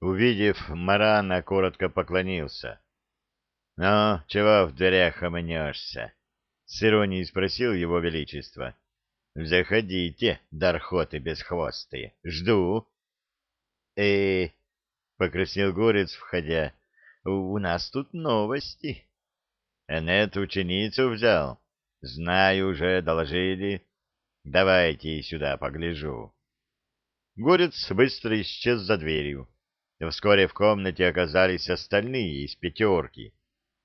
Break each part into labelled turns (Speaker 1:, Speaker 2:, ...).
Speaker 1: Увидев Марана, коротко поклонился. — Ну, чего в дверях хомонешься? — с иронией спросил его величество. — Заходите, дархоты бесхвостые, жду. э покраснел горец, входя, — у нас тут новости. — Энет ученицу взял. Знаю уже, доложили. Давайте сюда погляжу. Горец быстро исчез за дверью. Вскоре в комнате оказались остальные из пятерки,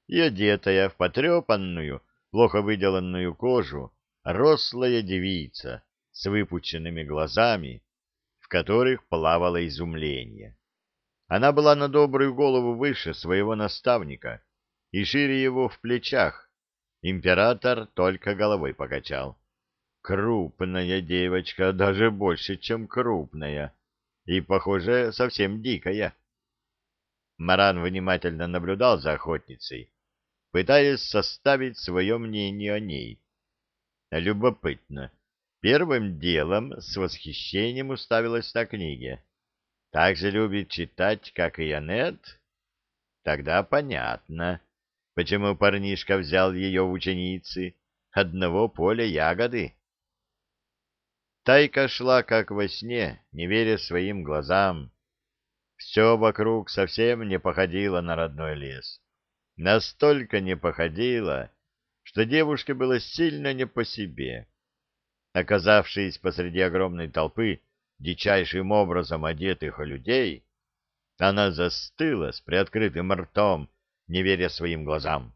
Speaker 1: и одетая в потрепанную, плохо выделанную кожу, рослая девица с выпученными глазами, в которых плавало изумление. Она была на добрую голову выше своего наставника и шире его в плечах. Император только головой покачал. Крупная девочка, даже больше, чем крупная и, похоже, совсем дикая. Маран внимательно наблюдал за охотницей, пытаясь составить свое мнение о ней. Любопытно. Первым делом с восхищением уставилась на книге. Так же любит читать, как и Янет? Тогда понятно, почему парнишка взял ее в ученицы. Одного поля ягоды. Тайка шла, как во сне, не веря своим глазам. Все вокруг совсем не походило на родной лес. Настолько не походило, что девушке было сильно не по себе. Оказавшись посреди огромной толпы дичайшим образом одетых людей, она застыла с приоткрытым ртом, не веря своим глазам.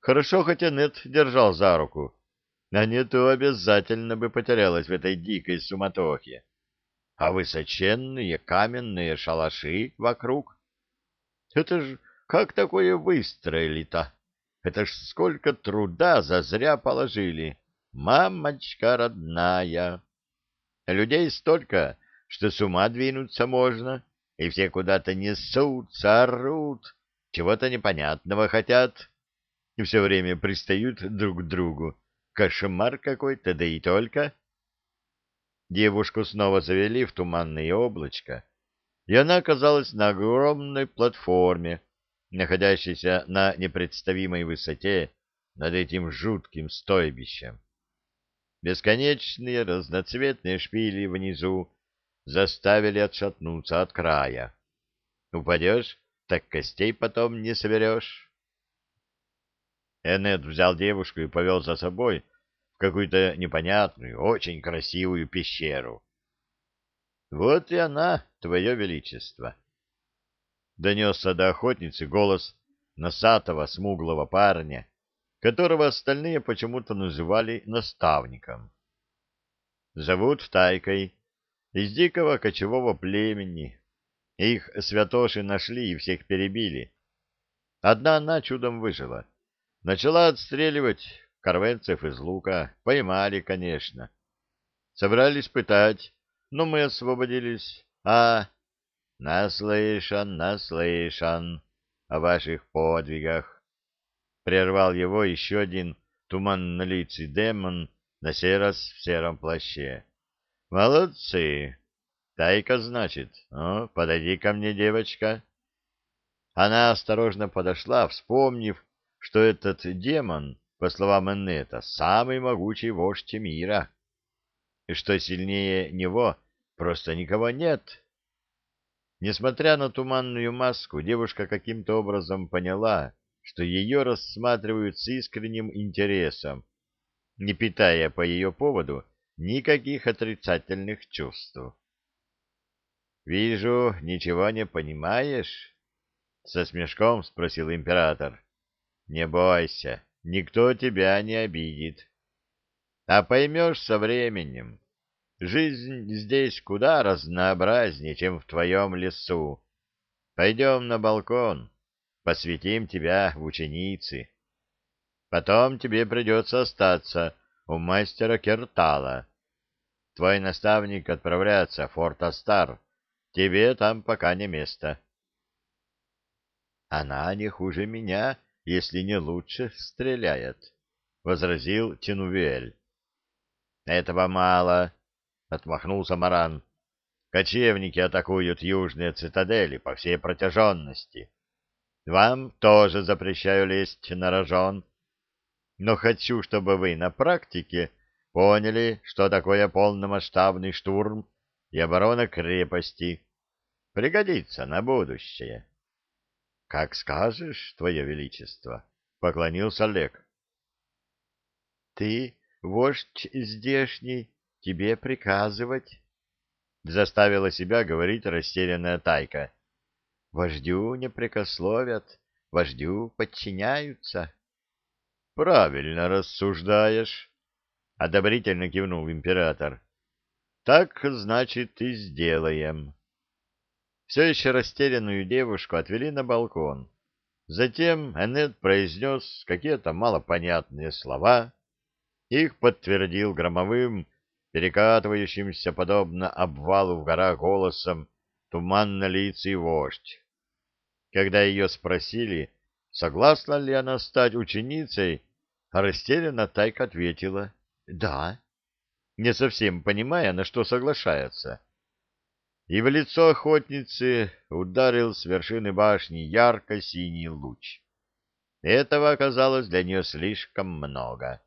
Speaker 1: Хорошо, хотя Нет держал за руку, а не то обязательно бы потерялась в этой дикой суматохе. А высоченные каменные шалаши вокруг. Это ж как такое выстроили-то? Это ж сколько труда зазря положили. Мамочка родная. Людей столько, что с ума двинуться можно, и все куда-то несутся, орут, чего-то непонятного хотят, и все время пристают друг к другу Кошмар какой-то, да и только. Девушку снова завели в туманное облачко, и она оказалась на огромной платформе, находящейся на непредставимой высоте над этим жутким стойбищем. Бесконечные разноцветные шпили внизу заставили отшатнуться от края. Упадешь, так костей потом не соберешь. Эннет взял девушку и повел за собой в какую-то непонятную, очень красивую пещеру. — Вот и она, твое величество! — донесся до охотницы голос носатого смуглого парня, которого остальные почему-то называли наставником. Зовут Тайкой, из дикого кочевого племени. Их святоши нашли и всех перебили. Одна она чудом выжила — Начала отстреливать корвенцев из лука. Поймали, конечно. Собрались пытать, но мы освободились. А, наслышан, наслышан о ваших подвигах. Прервал его еще один туманнолицый демон, на сей раз в сером плаще. Молодцы! Тайка, значит. Ну, подойди ко мне, девочка. Она осторожно подошла, вспомнив, что этот демон, по словам Эннета, самый могучий вождь мира, и что сильнее него просто никого нет. Несмотря на туманную маску, девушка каким-то образом поняла, что ее рассматривают с искренним интересом, не питая по ее поводу никаких отрицательных чувств. «Вижу, ничего не понимаешь?» — со смешком спросил император. Не бойся, никто тебя не обидит. А поймешь со временем. Жизнь здесь куда разнообразнее, чем в твоем лесу. Пойдем на балкон, посвятим тебя в ученицы. Потом тебе придется остаться у мастера Кертала. Твой наставник отправляется в Форт Астар. Тебе там пока не место. — Она не хуже меня, если не лучше, стреляет, — возразил Тинувель. — Этого мало, — отмахнулся Маран. — кочевники атакуют южные цитадели по всей протяженности. Вам тоже запрещаю лезть на рожон, но хочу, чтобы вы на практике поняли, что такое полномасштабный штурм и оборона крепости. Пригодится на будущее. — Как скажешь, Твое Величество, — поклонился Олег. — Ты, вождь здешний, тебе приказывать? — заставила себя говорить растерянная Тайка. — Вождю не прикословят, вождю подчиняются. — Правильно рассуждаешь, — одобрительно кивнул император. — Так, значит, и сделаем. Все еще растерянную девушку отвели на балкон. Затем Эннет произнес какие-то малопонятные слова. Их подтвердил громовым, перекатывающимся подобно обвалу в горах голосом туманно-лицый вождь. Когда ее спросили, согласна ли она стать ученицей, растерянно Тайка ответила «да», не совсем понимая, на что соглашается и в лицо охотницы ударил с вершины башни ярко-синий луч. Этого оказалось для нее слишком много,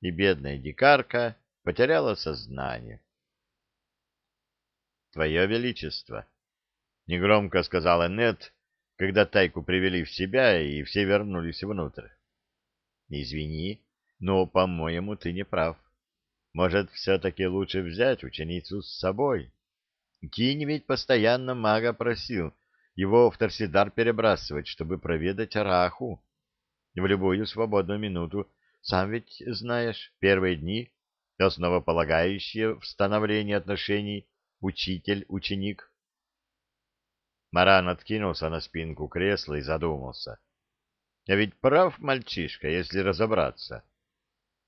Speaker 1: и бедная дикарка потеряла сознание. — Твое Величество! — негромко сказала Нет, когда тайку привели в себя, и все вернулись внутрь. — Извини, но, по-моему, ты не прав. Может, все-таки лучше взять ученицу с собой? — Кинь ведь постоянно мага просил его в Торсидар перебрасывать, чтобы проведать Араху. В любую свободную минуту, сам ведь знаешь, первые дни, основополагающие в становлении отношений учитель-ученик. Маран откинулся на спинку кресла и задумался. А ведь прав мальчишка, если разобраться.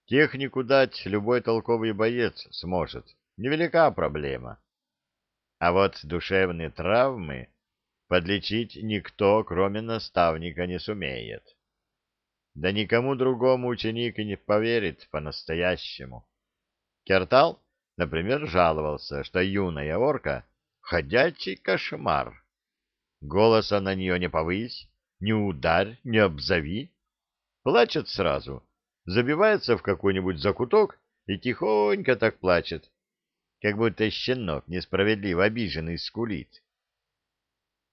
Speaker 1: Технику дать любой толковый боец сможет. Невелика проблема. А вот душевные травмы подлечить никто, кроме наставника, не сумеет. Да никому другому ученик и не поверит по-настоящему. Кертал, например, жаловался, что юная орка — ходячий кошмар. Голоса на нее не повысь, не ударь, не обзови. Плачет сразу, забивается в какой-нибудь закуток и тихонько так плачет, как будто щенок несправедливо обиженный скулит.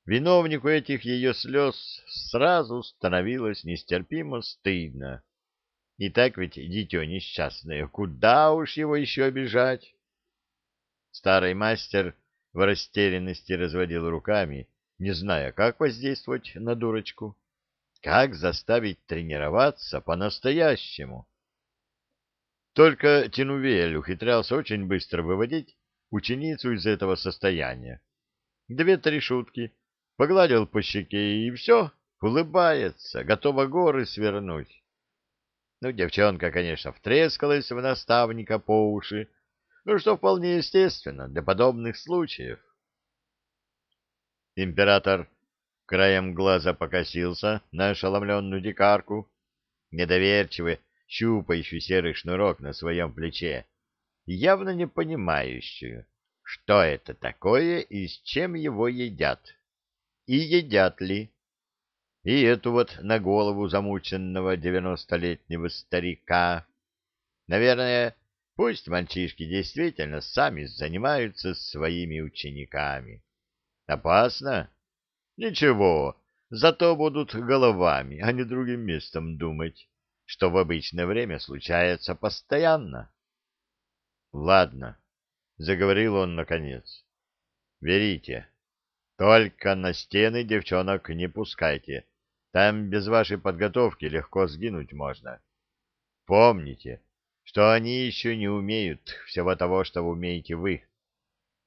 Speaker 1: Виновнику этих ее слез сразу становилось нестерпимо стыдно. И так ведь дитё несчастное, куда уж его еще обижать? Старый мастер в растерянности разводил руками, не зная, как воздействовать на дурочку, как заставить тренироваться по-настоящему. Только Тинувель ухитрялся очень быстро выводить ученицу из этого состояния. Две-три шутки, погладил по щеке и все, улыбается, готова горы свернуть. Ну, девчонка, конечно, втрескалась в наставника по уши, ну, что вполне естественно для подобных случаев. Император краем глаза покосился на ошеломленную дикарку, недоверчивый, щупающую серый шнурок на своем плече, явно не понимающую, что это такое и с чем его едят, и едят ли. И эту вот на голову замученного девяностолетнего старика. Наверное, пусть мальчишки действительно сами занимаются своими учениками. Опасно? Ничего, зато будут головами, а не другим местом думать что в обычное время случается постоянно. — Ладно, — заговорил он наконец. — Верите. Только на стены девчонок не пускайте. Там без вашей подготовки легко сгинуть можно. Помните, что они еще не умеют всего того, что умеете вы.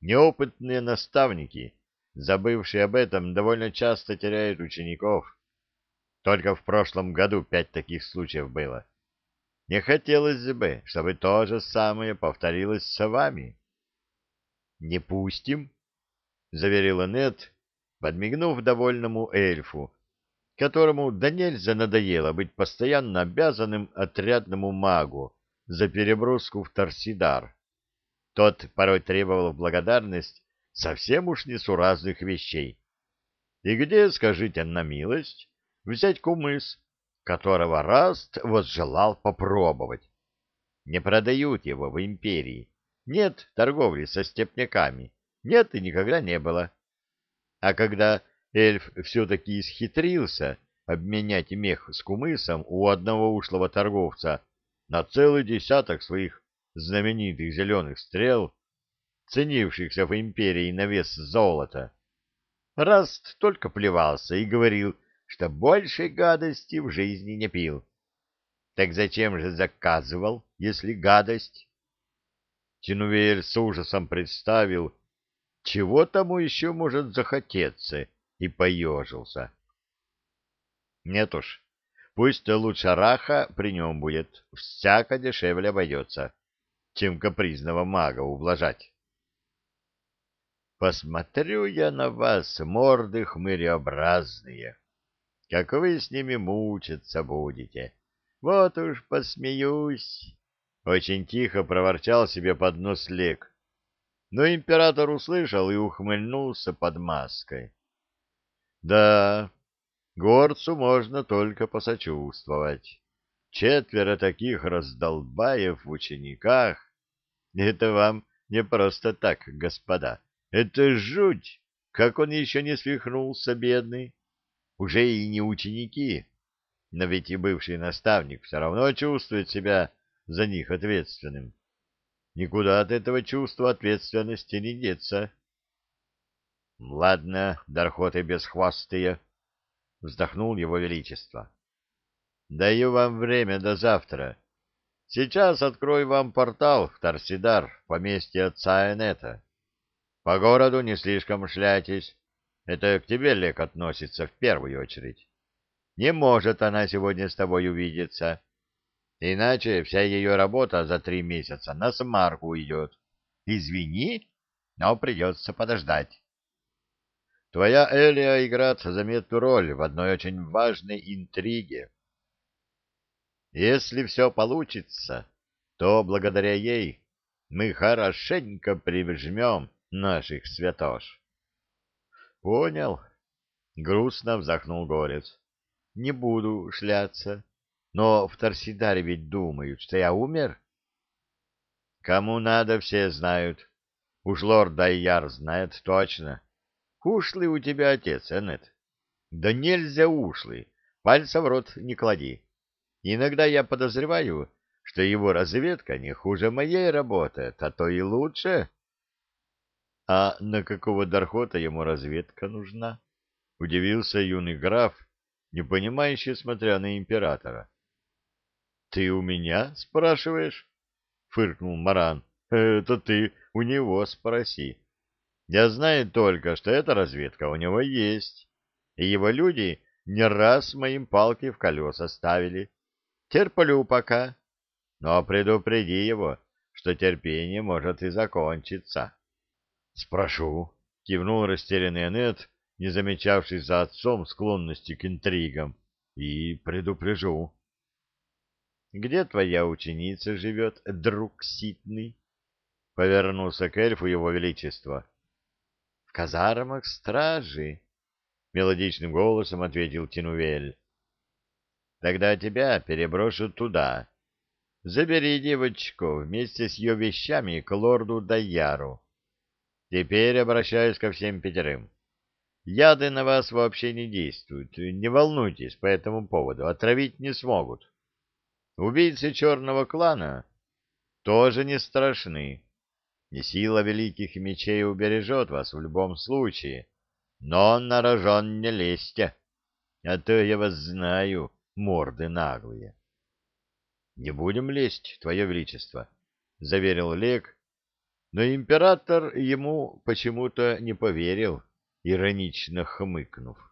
Speaker 1: Неопытные наставники, забывшие об этом, довольно часто теряют учеников. Только в прошлом году пять таких случаев было. Не хотелось бы, чтобы то же самое повторилось с вами. — Не пустим, — заверила Нет, подмигнув довольному эльфу, которому до нельзя надоело быть постоянно обязанным отрядному магу за переброску в Торсидар. Тот порой требовал благодарность совсем уж несуразных вещей. И где, скажите на милость, взять кумыс, которого Раст возжелал попробовать? Не продают его в империи. Нет торговли со степняками. Нет и никогда не было. А когда эльф все-таки исхитрился обменять мех с кумысом у одного ушлого торговца на целый десяток своих знаменитых зеленых стрел, ценившихся в империи на вес золота, Раст только плевался и говорил, что большей гадости в жизни не пил. Так зачем же заказывал, если гадость? Тинувель с ужасом представил, чего тому еще может захотеться, и поежился. Нет уж, пусть лучше раха при нем будет, всяко дешевле обойдется, чем капризного мага ублажать. Посмотрю я на вас, морды хмыреобразные, как вы с ними мучиться будете. Вот уж посмеюсь. Очень тихо проворчал себе под нос Лек. Но император услышал и ухмыльнулся под маской. Да, горцу можно только посочувствовать. Четверо таких раздолбаев в учениках — это вам не просто так, господа. Это жуть! Как он еще не свихнулся, бедный! Уже и не ученики, но ведь и бывший наставник все равно чувствует себя за них ответственным. Никуда от этого чувства ответственности не деться. — Ладно, дархоты бесхвостые, — вздохнул его величество. — Даю вам время до завтра. Сейчас открою вам портал в Торсидар, поместье отца Энета. По городу не слишком шляйтесь. Это к тебе, Лек, относится в первую очередь. Не может она сегодня с тобой увидеться. Иначе вся ее работа за три месяца на смарку идет. Извини, но придется подождать. Твоя Элия играет заметную роль в одной очень важной интриге. Если все получится, то благодаря ей мы хорошенько прижмем наших святош. — Понял. Грустно вздохнул Горец. — Не буду шляться. Но в Торсидаре ведь думают, что я умер. — Кому надо, все знают. Уж лорд Дайяр знает точно. Ушлый у тебя отец, Эннет. Да нельзя ушлый. Пальца в рот не клади. Иногда я подозреваю, что его разведка не хуже моей работает, а то и лучше. — а на какого Дархота ему разведка нужна? Удивился юный граф, непонимающе смотря на императора. — Ты у меня спрашиваешь? — фыркнул Маран. — Это ты у него спроси. Я знаю только, что эта разведка у него есть, и его люди не раз моим палки в колеса ставили. Терплю пока, но предупреди его, что терпение может и закончиться. — Спрошу, — кивнул растерянный Анет, не замечавший за отцом склонности к интригам, — и предупрежу. — Где твоя ученица живет, друг ситный? — повернулся к эльфу его величество. — В казармах стражи, — мелодичным голосом ответил Тинувель. — Тогда тебя переброшу туда. Забери девочку вместе с ее вещами к лорду Даяру. Теперь обращаюсь ко всем пятерым. Яды на вас вообще не действуют, не волнуйтесь по этому поводу, отравить не смогут. Убийцы черного клана тоже не страшны, и сила великих мечей убережет вас в любом случае, но на рожон не лезьте, а то я вас знаю, морды наглые. — Не будем лезть, Твое Величество, — заверил Лек, но император ему почему-то не поверил, иронично хмыкнув.